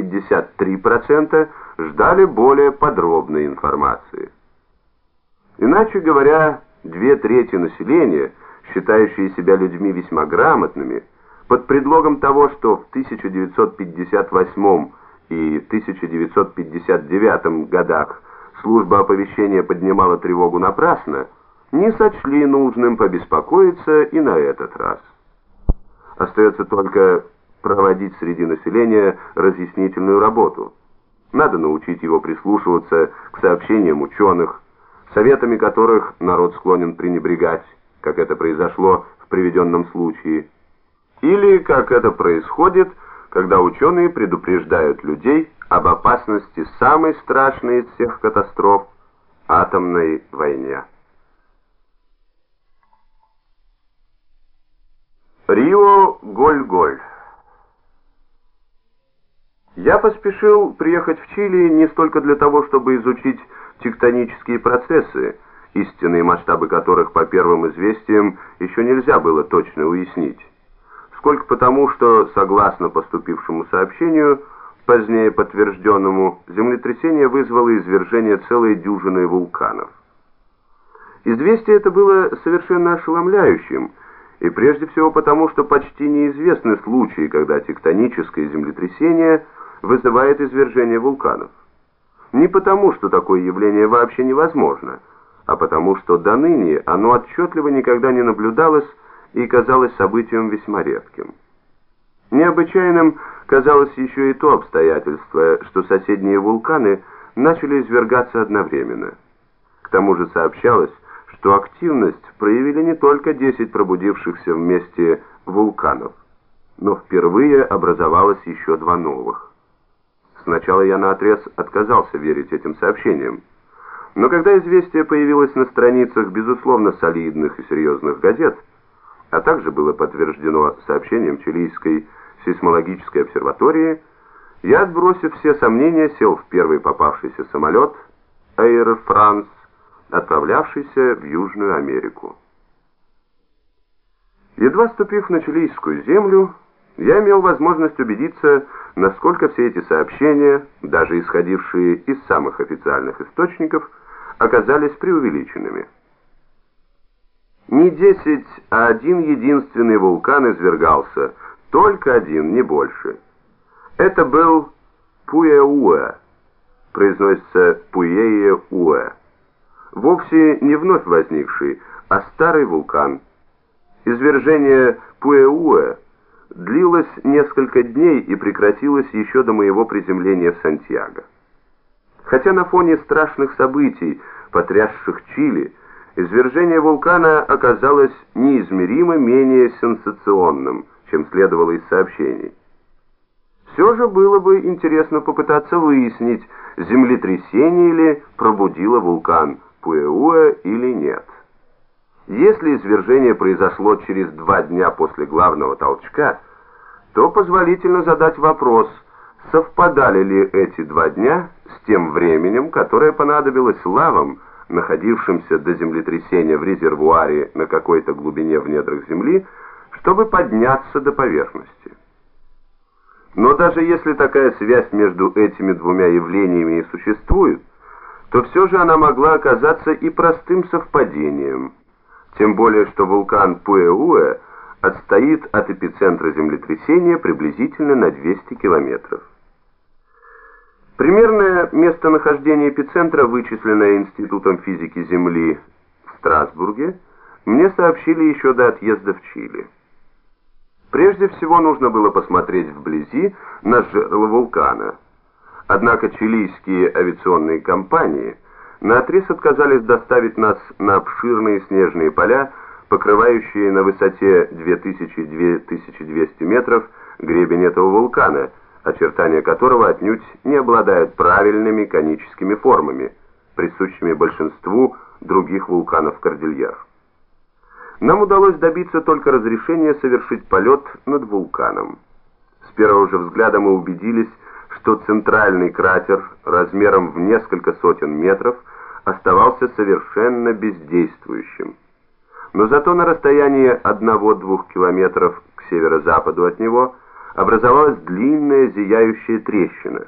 53% ждали более подробной информации. Иначе говоря, две трети населения, считающие себя людьми весьма грамотными, под предлогом того, что в 1958 и 1959 годах служба оповещения поднимала тревогу напрасно, не сочли нужным побеспокоиться и на этот раз. Остается только проводить среди населения разъяснительную работу. Надо научить его прислушиваться к сообщениям ученых, советами которых народ склонен пренебрегать, как это произошло в приведенном случае, или как это происходит, когда ученые предупреждают людей об опасности самой страшной из всех катастроф – атомной войне. Рио Голь-Голь Я поспешил приехать в Чили не столько для того, чтобы изучить тектонические процессы, истинные масштабы которых по первым известиям еще нельзя было точно уяснить, сколько потому, что, согласно поступившему сообщению, позднее подтвержденному, землетрясение вызвало извержение целой дюжины вулканов. Известие это было совершенно ошеломляющим, и прежде всего потому, что почти неизвестны случаи, когда тектоническое землетрясение вызывает извержение вулканов. Не потому, что такое явление вообще невозможно, а потому, что до ныне оно отчетливо никогда не наблюдалось и казалось событием весьма редким. Необычайным казалось еще и то обстоятельство, что соседние вулканы начали извергаться одновременно. К тому же сообщалось, что активность проявили не только 10 пробудившихся вместе вулканов, но впервые образовалось еще два новых. Сначала я наотрез отказался верить этим сообщениям, но когда известие появилось на страницах безусловно солидных и серьезных газет, а также было подтверждено сообщением чилийской сейсмологической обсерватории, я, отбросив все сомнения, сел в первый попавшийся самолет Air France отправлявшийся в Южную Америку. Едва ступив на чилийскую землю, я имел возможность убедиться, насколько все эти сообщения, даже исходившие из самых официальных источников, оказались преувеличенными. Не десять, а один единственный вулкан извергался, только один, не больше. Это был Пуэуэ, произносится Пуэе-Уэ вовсе не вновь возникший, а старый вулкан. Извержение Пуэуэ длилось несколько дней и прекратилось еще до моего приземления в Сантьяго. Хотя на фоне страшных событий, потрясших Чили, извержение вулкана оказалось неизмеримо менее сенсационным, чем следовало из сообщений. Все же было бы интересно попытаться выяснить, землетрясение ли пробудило вулкан, Пуэуэ или нет. Если извержение произошло через два дня после главного толчка, то позволительно задать вопрос, совпадали ли эти два дня с тем временем, которое понадобилось лавам, находившимся до землетрясения в резервуаре на какой-то глубине в недрах Земли, чтобы подняться до поверхности. Но даже если такая связь между этими двумя явлениями и существует, то все же она могла оказаться и простым совпадением, тем более что вулкан Пуэуэ отстоит от эпицентра землетрясения приблизительно на 200 километров. Примерное местонахождение эпицентра, вычисленное Институтом физики Земли в Страсбурге, мне сообщили еще до отъезда в Чили. Прежде всего нужно было посмотреть вблизи на жерло вулкана – Однако чилийские авиационные компании наотрез отказались доставить нас на обширные снежные поля, покрывающие на высоте 2000-2200 метров гребень этого вулкана, очертания которого отнюдь не обладают правильными коническими формами, присущими большинству других вулканов Кордильер. Нам удалось добиться только разрешения совершить полет над вулканом. С первого же взгляда мы убедились, что центральный кратер размером в несколько сотен метров оставался совершенно бездействующим. Но зато на расстоянии 1-2 километров к северо-западу от него образовалась длинная зияющая трещина.